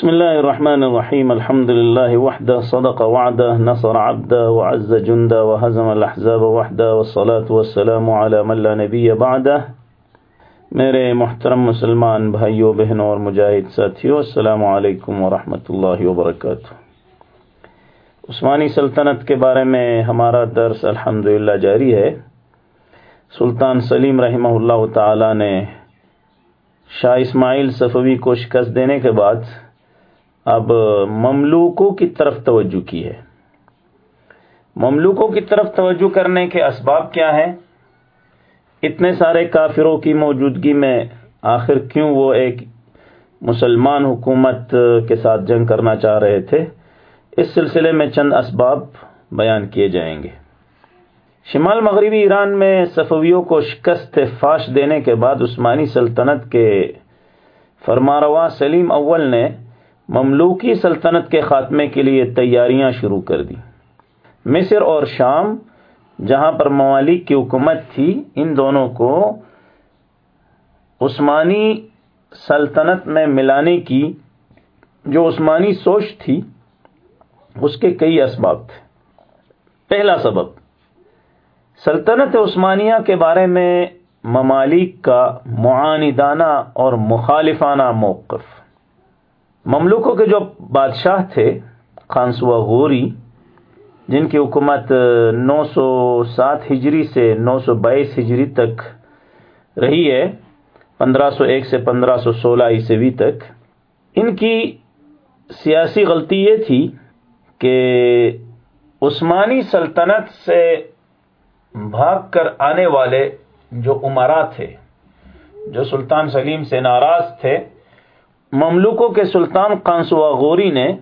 بسم الله الرحمن الرحيم الحمد لله وحده صدق وعده نصر عبده وعز جنده وهزم الأحزاب وحده والصلاة والسلام على من لا نبي بعده میرے محترم مسلمان بھائیوں، بہنوں اور مجاہد ساتھیوں، السلام علیکم ورحمۃ اللہ وبرکاتہ۔ عثمانی سلطنت کے بارے میں ہمارا درس الحمد جاری ہے۔ سلطان سلیم رحمہ اللہ تعالی نے شاہ اسماعیل صفوی کو شکست دینے کے بعد اب مملوکوں کی طرف توجہ کی ہے۔ مملوکوں کی طرف توجہ کرنے کے اسباب کیا ہیں؟ اتنے سارے کافروں کی موجودگی میں آخر کیوں وہ ایک مسلمان حکومت کے ساتھ جنگ کرنا چاہ رہے تھے؟ اس سلسلے میں چند اسباب بیان کیے جائیں گے۔ شمال مغربی ایران میں صفویوں کو شکست فاش دینے کے بعد عثمانی سلطنت کے فرماروا سلیم اول نے مملوکی سلطنت کے خاتمے کے لیے تیاریاں شروع کر دی مصر اور شام، جہاں پر ممالک کی حکومت تھی، ان دونوں کو عثمانی سلطنت میں ملانے کی جو عثمانی سوچ تھی، اس کے کئی اسباب تھے۔ پہلا سبب، سلطنت عثمانیہ کے بارے میں ممالک کا معاندانہ اور مخالفانہ موقف۔ مملوکوں کے جو بادشاہ تھے خانسوا غوری، جن کی حکومت نو سو سات ہجری سے نو سو بائیس ہجری تک رہی ہے، پندرہ سو ایک سے پندرہ سو سولہ عیسوی تک۔ ان کی سیاسی غلطی یہ تھی کہ عثمانی سلطنت سے بھاگ کر آنے والے جو عمرا تھے، جو سلطان سلیم سے ناراض تھے مملوکوں کے سلطان قانسوا غوری نے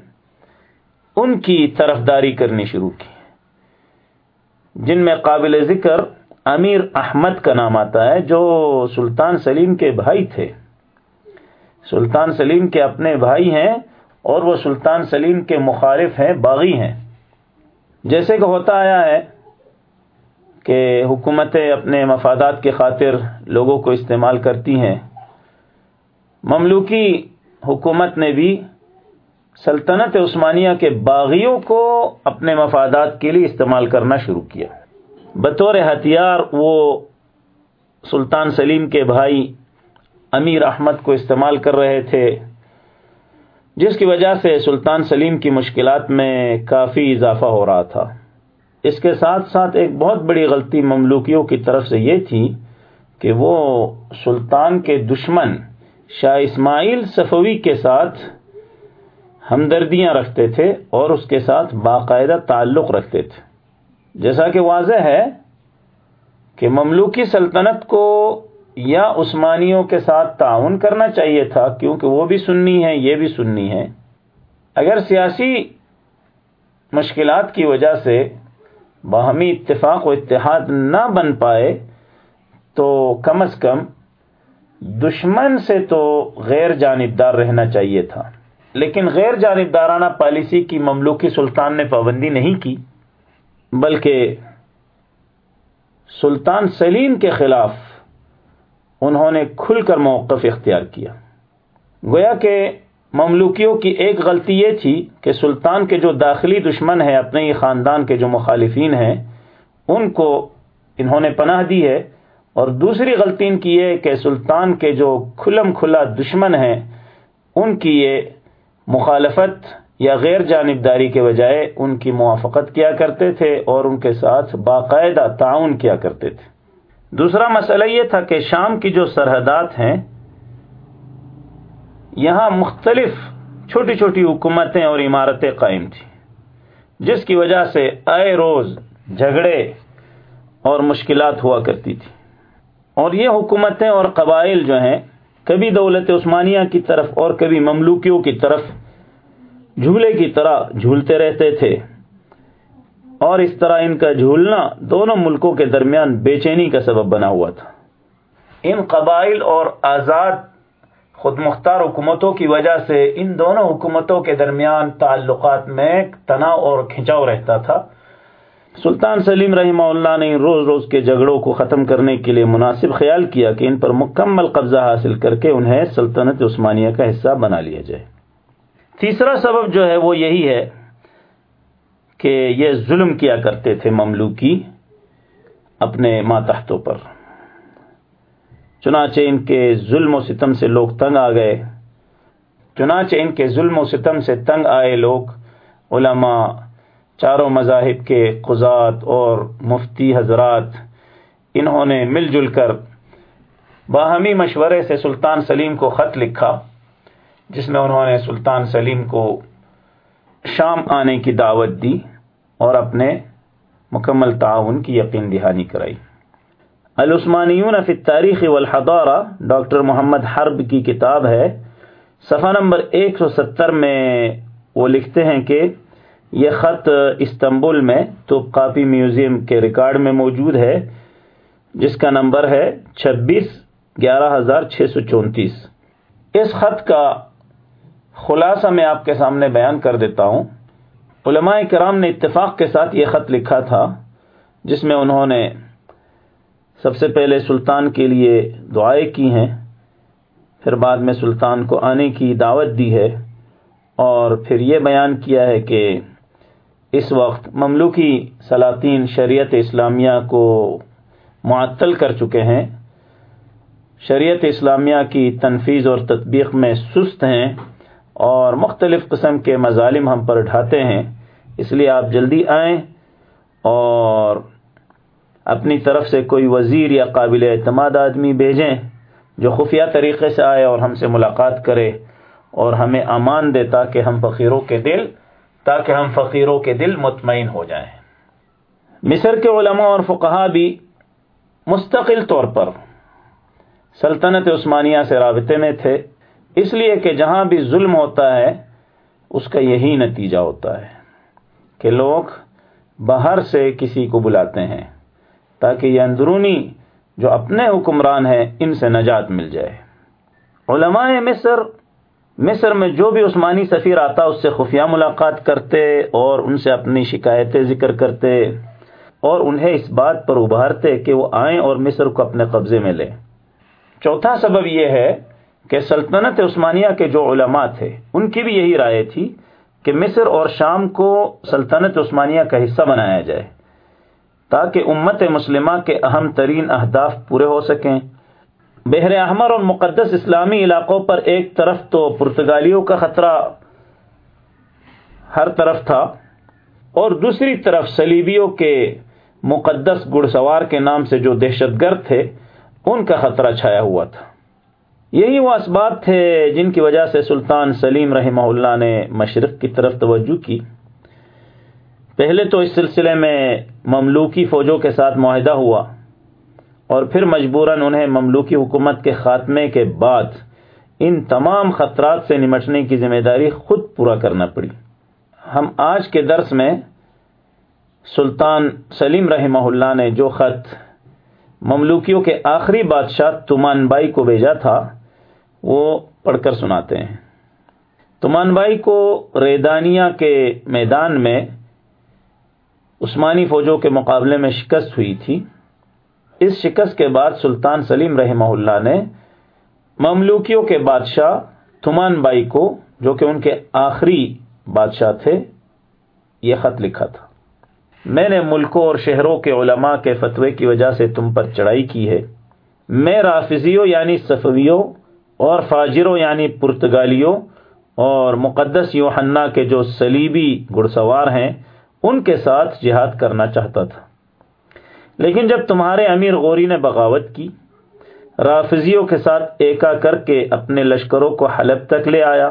ان کی طرفداری کرنی شروع کی۔ جن میں قابل ذکر امیر احمد کا نام آتا ہے، جو سلطان سلیم کے بھائی تھے۔ سلطان سلیم کے اپنے بھائی ہیں اور وہ سلطان سلیم کے مخالف ہیں، باغی ہیں۔ جیسے کہ ہوتا آیا ہے کہ حکومتیں اپنے مفادات کے خاطر لوگوں کو استعمال کرتی ہیں۔ مملوکی حکومت نے بھی سلطنت عثمانیہ کے باغیوں کو اپنے مفادات کے لیے استعمال کرنا شروع کیا۔ بطور ہتھیار وہ سلطان سلیم کے بھائی امیر احمد کو استعمال کر رہے تھے، جس کی وجہ سے سلطان سلیم کی مشکلات میں کافی اضافہ ہو رہا تھا۔ اس کے ساتھ ساتھ ایک بہت بڑی غلطی مملوکیوں کی طرف سے یہ تھی کہ وہ سلطان کے دشمن شاہ اسماعیل صفوی کے ساتھ ہمدردیاں رکھتے تھے اور اس کے ساتھ باقاعدہ تعلق رکھتے تھے۔ جیسا کہ واضح ہے کہ مملوکی سلطنت کو یا عثمانیوں کے ساتھ تعاون کرنا چاہیے تھا، کیونکہ وہ بھی سننی ہے یہ بھی سننی ہے اگر سیاسی مشکلات کی وجہ سے باہمی اتفاق و اتحاد نہ بن پائے، تو کم از کم دشمن سے تو غیر جانبدار رہنا چاہیے تھا۔ لیکن غیر جانبدارانہ پالیسی کی مملوکی سلطان نے پابندی نہیں کی، بلکہ سلطان سلیم کے خلاف انہوں نے کھل کر موقف اختیار کیا۔ گویا کہ مملوکیوں کی ایک غلطی یہ تھی کہ سلطان کے جو داخلی دشمن ہیں، اپنے ہی خاندان کے جو مخالفین ہیں، ان کو انہوں نے پناہ دی ہے اور دوسری غلطی ان کی یہ کہ سلطان کے جو کھلم کھلا دشمن ہیں، ان کی یہ مخالفت یا غیر جانبداری کے بجائے ان کی موافقت کیا کرتے تھے اور ان کے ساتھ باقاعدہ تعاون کیا کرتے تھے۔ دوسرا مسئلہ یہ تھا کہ شام کی جو سرحدات ہیں، یہاں مختلف چھوٹی چھوٹی حکومتیں اور عمارتیں قائم تھیں، جس کی وجہ سے آئے روز جھگڑے اور مشکلات ہوا کرتی تھی اور یہ حکومتیں اور قبائل جو ہیں، کبھی دولت عثمانیہ کی طرف اور کبھی مملوکیوں کی طرف جھولے کی طرح جھولتے رہتے تھے۔ اور اس طرح ان کا جھولنا دونوں ملکوں کے درمیان بے چینی کا سبب بنا ہوا تھا۔ ان قبائل اور آزاد خود مختار حکومتوں کی وجہ سے ان دونوں حکومتوں کے درمیان تعلقات میں تناؤ اور کھنچاؤ رہتا تھا۔ سلطان سلیم رحمہ اللہ نے روز روز کے جھگڑوں کو ختم کرنے کے لیے مناسب خیال کیا کہ ان پر مکمل قبضہ حاصل کر کے انہیں سلطنت عثمانیہ کا حصہ بنا لیا جائے۔ تیسرا سبب جو ہے وہ یہی ہے کہ یہ ظلم کیا کرتے تھے مملوکی اپنے ماتحتوں پر۔ چنانچہ ان کے ظلم و ستم سے لوگ تنگ آ گئے۔ چنانچہ ان کے ظلم و ستم سے تنگ آئے لوگ علماء چاروں مذاہب کے قزات اور مفتی حضرات، انہوں نے مل جل کر باہمی مشورے سے سلطان سلیم کو خط لکھا، جس میں انہوں نے سلطان سلیم کو شام آنے کی دعوت دی اور اپنے مکمل تعاون کی یقین دہانی کرائی۔ العثمانیون فی تاریخ والحضارہ، ڈاکٹر محمد حرب کی کتاب ہے، صفحہ نمبر ایک سو ستر میں وہ لکھتے ہیں کہ یہ خط استنبول میں تو کاپی میوزیم کے ریکارڈ میں موجود ہے، جس کا نمبر ہے چھبیس گیارہ ہزار چھ سو چونتیس۔ اس خط کا خلاصہ میں آپ کے سامنے بیان کر دیتا ہوں۔ علماء کرام نے اتفاق کے ساتھ یہ خط لکھا تھا، جس میں انہوں نے سب سے پہلے سلطان کے لیے دعائیں کی ہیں، پھر بعد میں سلطان کو آنے کی دعوت دی ہے، اور پھر یہ بیان کیا ہے کہ اس وقت مملوکی سلاطین شریعت اسلامیہ کو معطل کر چکے ہیں۔ شریعت اسلامیہ کی تنفیذ اور تطبیق میں سست ہیں اور مختلف قسم کے مظالم ہم پر ڈھاتے ہیں۔ اس لیے آپ جلدی آئیں اور اپنی طرف سے کوئی وزیر یا قابل اعتماد آدمی بھیجیں جو خفیہ طریقے سے آئے اور ہم سے ملاقات کرے اور ہمیں امان دے تاکہ ہم فقیروں کے دل تاکہ ہم فقیروں کے دل مطمئن ہو جائیں۔ مصر کے علماء اور فقہا بھی مستقل طور پر سلطنت عثمانیہ سے رابطے میں تھے، اس لیے کہ جہاں بھی ظلم ہوتا ہے، اس کا یہی نتیجہ ہوتا ہے کہ لوگ باہر سے کسی کو بلاتے ہیں تاکہ یہ اندرونی جو اپنے حکمران ہیں، ان سے نجات مل جائے۔ علماء مصر مصر میں جو بھی عثمانی سفیر آتا، اس سے خفیہ ملاقات کرتے اور ان سے اپنی شکایتیں ذکر کرتے اور انہیں اس بات پر ابھارتے کہ وہ آئیں اور مصر کو اپنے قبضے میں لیں۔ چوتھا سبب یہ ہے کہ سلطنت عثمانیہ کے جو علماء تھے، ان کی بھی یہی رائے تھی کہ مصر اور شام کو سلطنت عثمانیہ کا حصہ بنایا جائے تاکہ امت مسلمہ کے اہم ترین اہداف پورے ہو سکیں۔ بحر احمر اور مقدس اسلامی علاقوں پر ایک طرف تو پرتگالیوں کا خطرہ ہر طرف تھا اور دوسری طرف سلیبیوں کے مقدس گڑ سوار کے نام سے جو دہشت گرد تھے، ان کا خطرہ چھایا ہوا تھا۔ یہی وہ اسباب تھے جن کی وجہ سے سلطان سلیم رحمہ اللہ نے مشرق کی طرف توجہ کی۔ پہلے تو اس سلسلے میں مملوکی فوجوں کے ساتھ معاہدہ ہوا۔ اور پھر مجبوراً انہیں مملوکی حکومت کے خاتمے کے بعد ان تمام خطرات سے نمٹنے کی ذمہ داری خود پورا کرنا پڑی۔ ہم آج کے درس میں سلطان سلیم رحمہ اللہ نے جو خط مملوکیوں کے آخری بادشاہ تمان بائی کو بھیجا تھا، وہ پڑھ کر سناتے ہیں۔ تمان بائی کو ریدانیہ کے میدان میں عثمانی فوجوں کے مقابلے میں شکست ہوئی تھی۔ اس شکست کے بعد سلطان سلیم رحمہ اللہ نے مملوکیوں کے بادشاہ تھمان بائی کو، جو کہ ان کے آخری بادشاہ تھے، یہ خط لکھا تھا۔ میں نے ملکوں اور شہروں کے علماء کے فتوے کی وجہ سے تم پر چڑھائی کی ہے۔ میں رافضیوں یعنی صفویوں اور فاجروں یعنی پرتگالیوں اور مقدس یوحنا کے جو سلیبی گھڑ سوار ہیں، ان کے ساتھ جہاد کرنا چاہتا تھا۔ لیکن جب تمہارے امیر غوری نے بغاوت کی، رافضیوں کے ساتھ ایکا کر کے اپنے لشکروں کو حلب تک لے آیا۔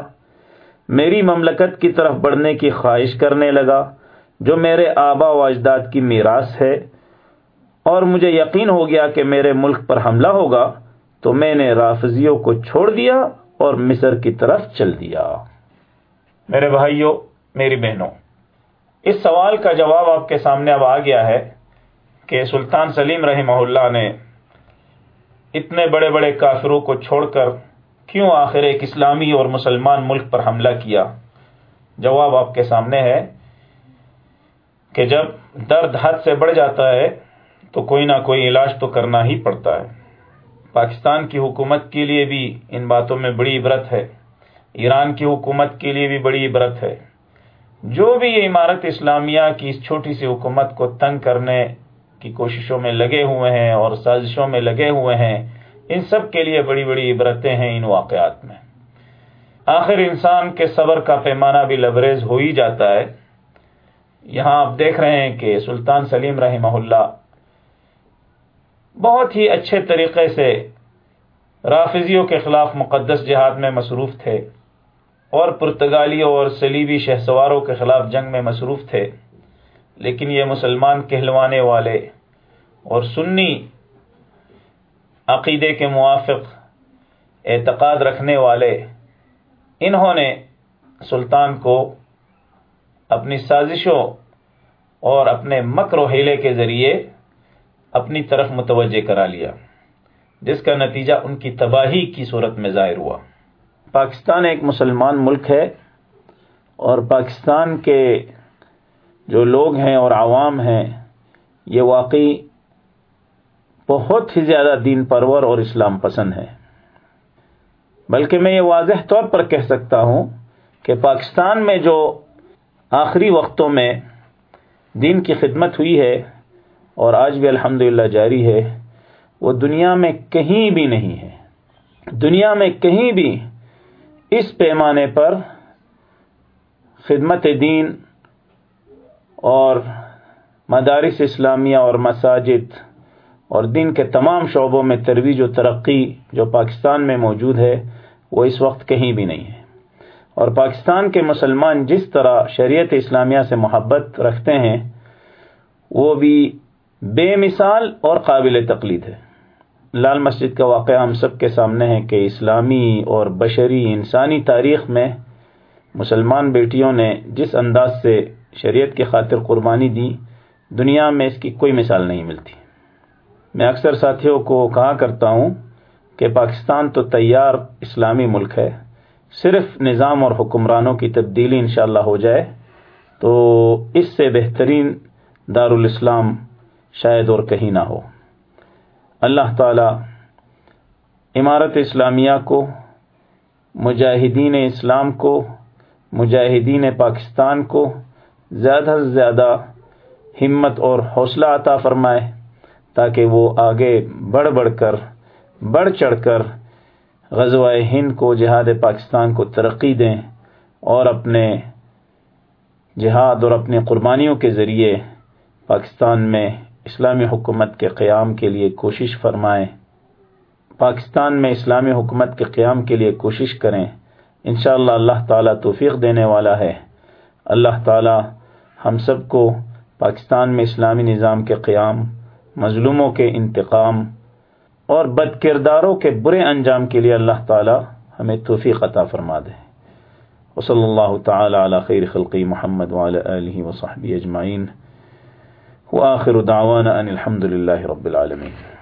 میری مملکت کی طرف بڑھنے کی خواہش کرنے لگا، جو میرے آبا و اجداد کی میراث ہے۔ اور مجھے یقین ہو گیا کہ میرے ملک پر حملہ ہوگا، تو میں نے رافضیوں کو چھوڑ دیا اور مصر کی طرف چل دیا۔ میرے بھائیوں، میری بہنوں، اس سوال کا جواب آپ کے سامنے اب آ گیا ہے۔ کہ سلطان سلیم رحمہ اللہ نے اتنے بڑے بڑے کافروں کو چھوڑ کر کیوں آخر ایک اسلامی اور مسلمان ملک پر حملہ کیا؟ جواب آپ کے سامنے ہے کہ جب درد حد سے بڑھ جاتا ہے تو کوئی نہ کوئی علاج تو کرنا ہی پڑتا ہے۔ پاکستان کی حکومت کے لیے بھی ان باتوں میں بڑی عبرت ہے۔ ایران کی حکومت کے لیے بھی بڑی عبرت ہے۔ جو بھی یہ عمارت اسلامیہ کی اس چھوٹی سی حکومت کو تنگ کرنے کی کوششوں میں لگے ہوئے ہیں اور سازشوں میں لگے ہوئے ہیں، ان سب کے لیے بڑی بڑی عبرتیں ہیں ان واقعات میں۔ آخر انسان کے صبر کا پیمانہ بھی لبریز ہو ہی جاتا ہے۔ یہاں آپ دیکھ رہے ہیں کہ سلطان سلیم رحمہ اللہ بہت ہی اچھے طریقے سے رافضیوں کے خلاف مقدس جہاد میں مصروف تھے اور پرتگالیوں اور سلیبی شہ سواروں کے خلاف جنگ میں مصروف تھے۔ لیکن یہ مسلمان کہلوانے والے اور سنی عقیدے کے موافق اعتقاد رکھنے والے، انہوں نے سلطان کو اپنی سازشوں اور اپنے مکر و ہیلے کے ذریعے اپنی طرف متوجہ کرا لیا، جس کا نتیجہ ان کی تباہی کی صورت میں ظاہر ہوا۔ پاکستان ایک مسلمان ملک ہے اور پاکستان کے جو لوگ ہیں اور عوام ہیں، یہ واقعی بہت ہی زیادہ دین پرور اور اسلام پسند ہے بلکہ میں یہ واضح طور پر کہہ سکتا ہوں کہ پاکستان میں جو آخری وقتوں میں دین کی خدمت ہوئی ہے اور آج بھی الحمد جاری ہے، وہ دنیا میں کہیں بھی نہیں ہے۔ دنیا میں کہیں بھی اس پیمانے پر خدمت دین اور مدارس اسلامیہ اور مساجد اور دین کے تمام شعبوں میں ترویج و ترقی جو پاکستان میں موجود ہے، وہ اس وقت کہیں بھی نہیں ہے۔ اور پاکستان کے مسلمان جس طرح شریعت اسلامیہ سے محبت رکھتے ہیں، وہ بھی بے مثال اور قابل تقلید ہے۔ لال مسجد کا واقعہ ہم سب کے سامنے ہے کہ اسلامی اور بشری انسانی تاریخ میں مسلمان بیٹیوں نے جس انداز سے شریعت کی خاطر قربانی دی، دنیا میں اس کی کوئی مثال نہیں ملتی۔ میں اکثر ساتھیوں کو کہا کرتا ہوں کہ پاکستان تو تیار اسلامی ملک ہے۔ صرف نظام اور حکمرانوں کی تبدیلی انشاءاللہ ہو جائے، تو اس سے بہترین دارالاسلام شاید اور کہیں نہ ہو۔ اللہ تعالی عمارت اسلامیہ کو، مجاہدین اسلام کو، مجاہدین پاکستان کو زیادہ سے زیادہ ہمت اور حوصلہ عطا فرمائے تاکہ وہ آگے بڑھ بڑھ کر، بڑھ چڑھ کر غزوہ ہند کو، جہاد پاکستان کو ترقی دیں اور اپنے جہاد اور اپنی قربانیوں کے ذریعے پاکستان میں اسلامی حکومت کے قیام کے لیے کوشش فرمائیں۔ پاکستان میں اسلامی حکومت کے قیام کے لیے کوشش کریں۔ انشاءاللہ اللہ تعالیٰ توفیق دینے والا ہے۔ اللہ تعالیٰ ہم سب کو پاکستان میں اسلامی نظام کے قیام، مظلوموں کے انتقام اور بد کرداروں کے برے انجام کے لیے اللہ تعالی ہمیں توفیق عطا فرما دے۔ وصلی اللہ تعالی علی خیر خلقی محمد آلہ وصحبہ اجمعین۔ وآخر دعوانا ان الحمد للہ رب العالمین۔